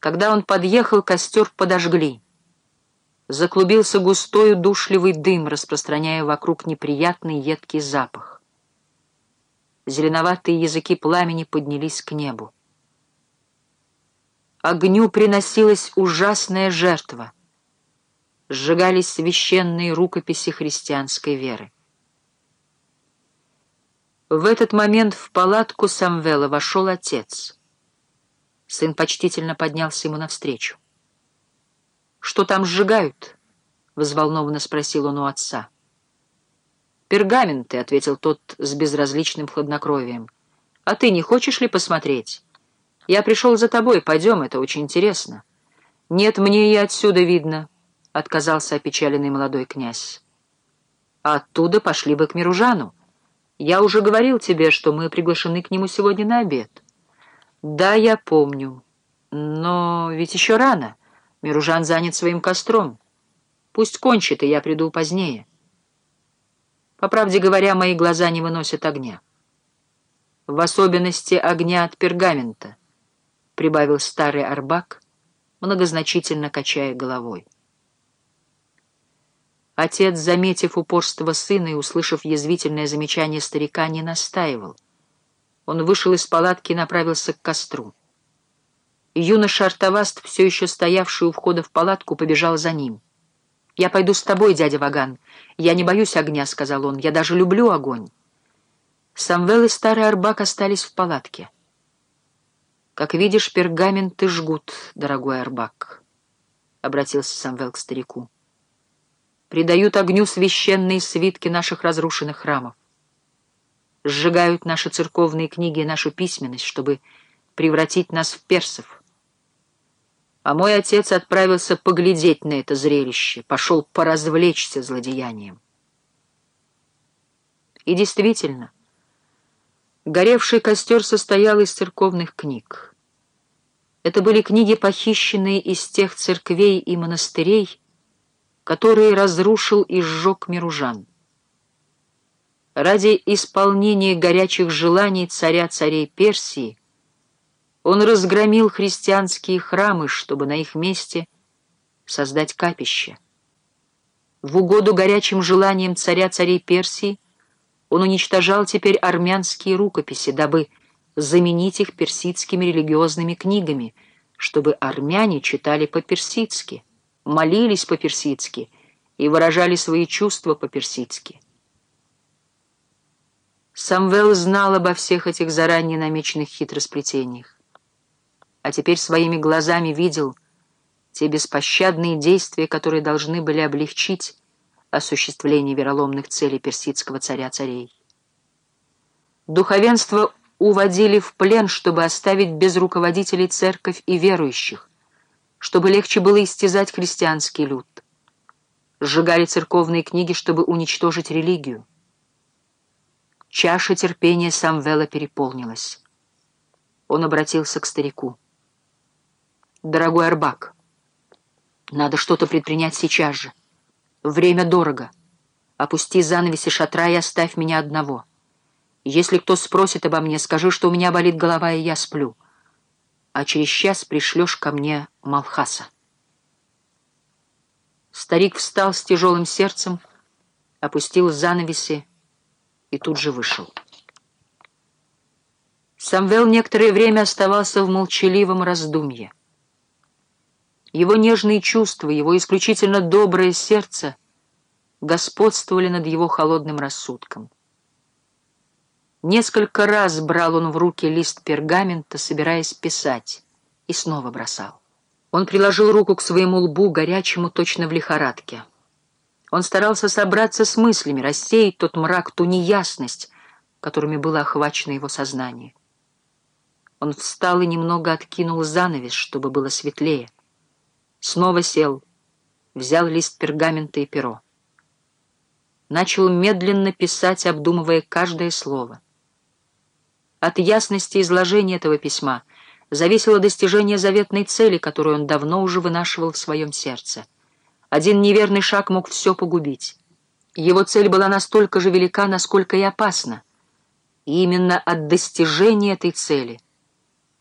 Когда он подъехал, костер подожгли. Заклубился густой удушливый дым, распространяя вокруг неприятный едкий запах. Зеленоватые языки пламени поднялись к небу. Огню приносилась ужасная жертва. Сжигались священные рукописи христианской веры. В этот момент в палатку Самвела вошел отец. Сын почтительно поднялся ему навстречу. «Что там сжигают?» — взволнованно спросил он у отца. «Пергаменты», — ответил тот с безразличным хладнокровием. «А ты не хочешь ли посмотреть? Я пришел за тобой, пойдем, это очень интересно». «Нет, мне и отсюда видно», — отказался опечаленный молодой князь. «А оттуда пошли бы к Миружану. Я уже говорил тебе, что мы приглашены к нему сегодня на обед. Да, я помню. Но ведь еще рано. Миружан занят своим костром. Пусть кончит, и я приду позднее. По правде говоря, мои глаза не выносят огня. В особенности огня от пергамента, прибавил старый арбак, многозначительно качая головой. Отец, заметив упорство сына и услышав язвительное замечание старика, не настаивал. Он вышел из палатки и направился к костру. Юноша Артаваст, все еще стоявший у входа в палатку, побежал за ним. «Я пойду с тобой, дядя Ваган. Я не боюсь огня», — сказал он. «Я даже люблю огонь». Самвел и старый Арбак остались в палатке. «Как видишь, пергаменты жгут, дорогой Арбак», — обратился Самвел к старику предают огню священные свитки наших разрушенных храмов, сжигают наши церковные книги и нашу письменность, чтобы превратить нас в персов. А мой отец отправился поглядеть на это зрелище, пошел поразвлечься злодеянием. И действительно, горевший костер состоял из церковных книг. Это были книги, похищенные из тех церквей и монастырей, который разрушил и сжег Миружан. Ради исполнения горячих желаний царя царей Персии он разгромил христианские храмы, чтобы на их месте создать капище. В угоду горячим желаниям царя царей Персии он уничтожал теперь армянские рукописи, дабы заменить их персидскими религиозными книгами, чтобы армяне читали по-персидски молились по-персидски и выражали свои чувства по-персидски. Самвел знал обо всех этих заранее намеченных хитросплетениях, а теперь своими глазами видел те беспощадные действия, которые должны были облегчить осуществление вероломных целей персидского царя-царей. Духовенство уводили в плен, чтобы оставить без руководителей церковь и верующих, чтобы легче было истязать христианский люд. Сжигали церковные книги, чтобы уничтожить религию. Чаша терпения Самвела переполнилась. Он обратился к старику. «Дорогой Арбак, надо что-то предпринять сейчас же. Время дорого. Опусти занавеси шатра и оставь меня одного. Если кто спросит обо мне, скажи, что у меня болит голова, и я сплю» а через час пришлешь ко мне Малхаса. Старик встал с тяжелым сердцем, опустил занавеси и тут же вышел. Самвел некоторое время оставался в молчаливом раздумье. Его нежные чувства, его исключительно доброе сердце господствовали над его холодным рассудком. Несколько раз брал он в руки лист пергамента, собираясь писать, и снова бросал. Он приложил руку к своему лбу, горячему точно в лихорадке. Он старался собраться с мыслями, рассеять тот мрак, ту неясность, которыми было охвачено его сознание. Он встал и немного откинул занавес, чтобы было светлее. Снова сел, взял лист пергамента и перо. Начал медленно писать, обдумывая каждое слово — от ясности изложения этого письма зависело достижение заветной цели, которую он давно уже вынашивал в своем сердце. Один неверный шаг мог все погубить. Его цель была настолько же велика, насколько и опасна. И именно от достижения этой цели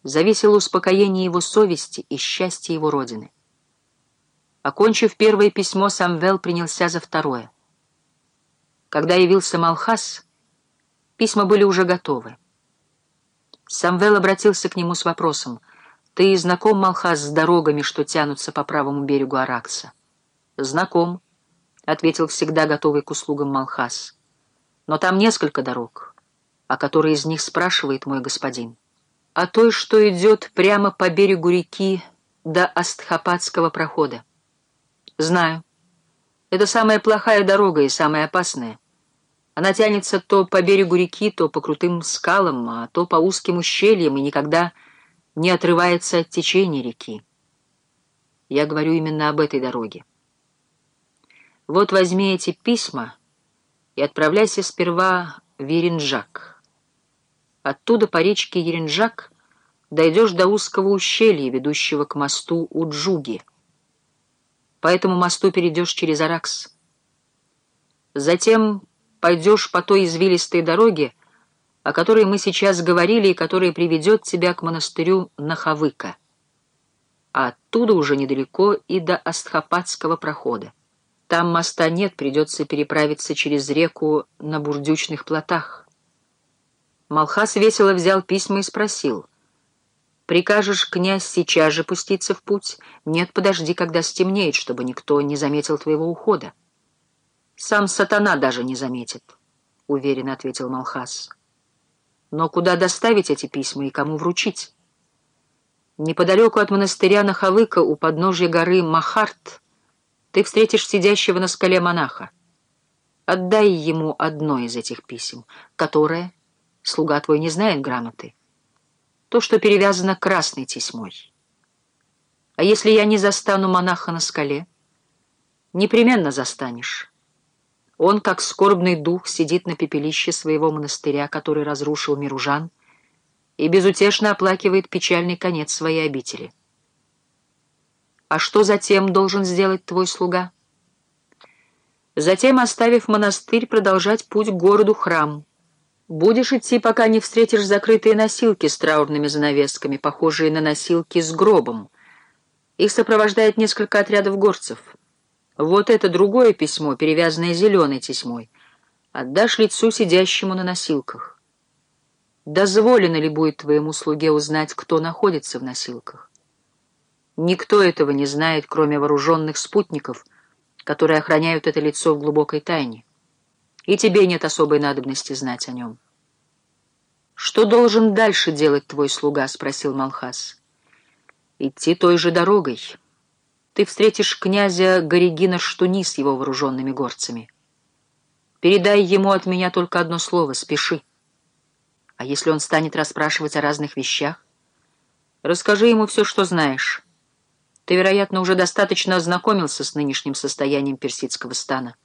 зависело успокоение его совести и счастье его родины. Окончив первое письмо, Самвел принялся за второе. Когда явился Малхас, письма были уже готовы. Самвел обратился к нему с вопросом, «Ты знаком, Малхас, с дорогами, что тянутся по правому берегу Аракса?» «Знаком», — ответил всегда готовый к услугам Малхас. «Но там несколько дорог, о которой из них спрашивает мой господин. О той, что идет прямо по берегу реки до Астхападского прохода. Знаю. Это самая плохая дорога и самая опасная. Она тянется то по берегу реки, то по крутым скалам, а то по узким ущельям и никогда не отрывается от течения реки. Я говорю именно об этой дороге. Вот возьми эти письма и отправляйся сперва в Еринджак. Оттуда по речке Еринджак дойдешь до узкого ущелья, ведущего к мосту Уджуги. По этому мосту перейдешь через Аракс. Затем пойдешь по той извилистой дороге, о которой мы сейчас говорили и которая приведет тебя к монастырю Нахавыка. А оттуда уже недалеко и до Астхападского прохода. Там моста нет, придется переправиться через реку на бурдючных плотах. Малхас весело взял письма и спросил. «Прикажешь, князь, сейчас же пуститься в путь? Нет, подожди, когда стемнеет, чтобы никто не заметил твоего ухода». «Сам сатана даже не заметит», — уверенно ответил Малхас. «Но куда доставить эти письма и кому вручить?» «Неподалеку от монастыря Нахалыка у подножья горы Махарт ты встретишь сидящего на скале монаха. Отдай ему одно из этих писем, которое, слуга твой не знает грамоты, то, что перевязано красной тесьмой. А если я не застану монаха на скале? Непременно застанешь». Он, как скорбный дух, сидит на пепелище своего монастыря, который разрушил Миружан, и безутешно оплакивает печальный конец своей обители. А что затем должен сделать твой слуга? Затем, оставив монастырь, продолжать путь к городу-храм. Будешь идти, пока не встретишь закрытые носилки с траурными занавесками, похожие на носилки с гробом. Их сопровождает несколько отрядов горцев — вот это другое письмо, перевязанное зеленой тесьмой, отдашь лицу, сидящему на носилках. Дозволено ли будет твоему слуге узнать, кто находится в носилках? Никто этого не знает, кроме вооруженных спутников, которые охраняют это лицо в глубокой тайне. И тебе нет особой надобности знать о нем. «Что должен дальше делать твой слуга?» — спросил Малхас. «Идти той же дорогой» ты встретишь князя Горегина Штуни с его вооруженными горцами. Передай ему от меня только одно слово — спеши. А если он станет расспрашивать о разных вещах? Расскажи ему все, что знаешь. Ты, вероятно, уже достаточно ознакомился с нынешним состоянием персидского стана.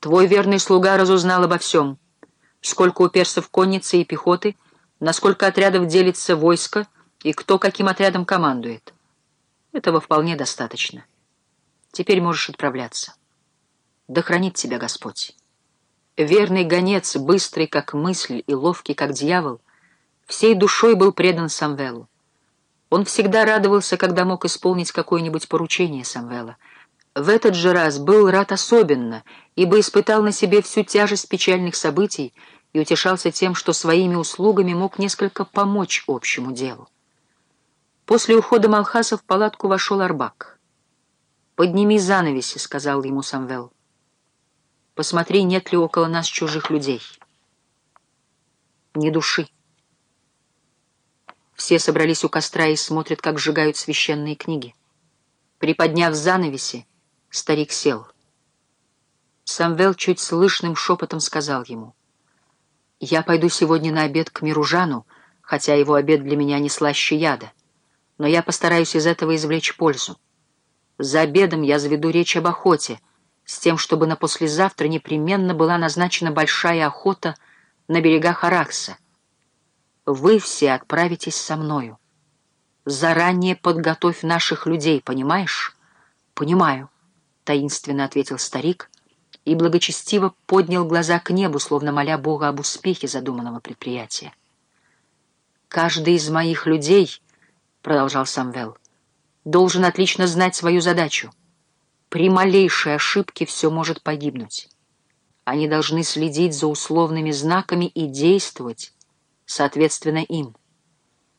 Твой верный слуга разузнал обо всем. Сколько у персов конницы и пехоты, насколько отрядов делится войско и кто каким отрядом командует. Этого вполне достаточно. Теперь можешь отправляться. Да хранит тебя Господь. Верный гонец, быстрый как мысль и ловкий как дьявол, всей душой был предан Самвелу. Он всегда радовался, когда мог исполнить какое-нибудь поручение Самвела. В этот же раз был рад особенно, ибо испытал на себе всю тяжесть печальных событий и утешался тем, что своими услугами мог несколько помочь общему делу. После ухода Малхаса в палатку вошел Арбак. «Подними занавеси», — сказал ему Самвел. «Посмотри, нет ли около нас чужих людей». «Ни души». Все собрались у костра и смотрят, как сжигают священные книги. Приподняв занавеси, старик сел. Самвел чуть слышным шепотом сказал ему. «Я пойду сегодня на обед к Миружану, хотя его обед для меня не слаще яда но я постараюсь из этого извлечь пользу. За обедом я заведу речь об охоте, с тем, чтобы на послезавтра непременно была назначена большая охота на берегах Аракса. Вы все отправитесь со мною. Заранее подготовь наших людей, понимаешь? Понимаю, — таинственно ответил старик и благочестиво поднял глаза к небу, словно моля Бога об успехе задуманного предприятия. «Каждый из моих людей, — продолжал Самвел, — должен отлично знать свою задачу. При малейшей ошибке все может погибнуть. Они должны следить за условными знаками и действовать, соответственно, им.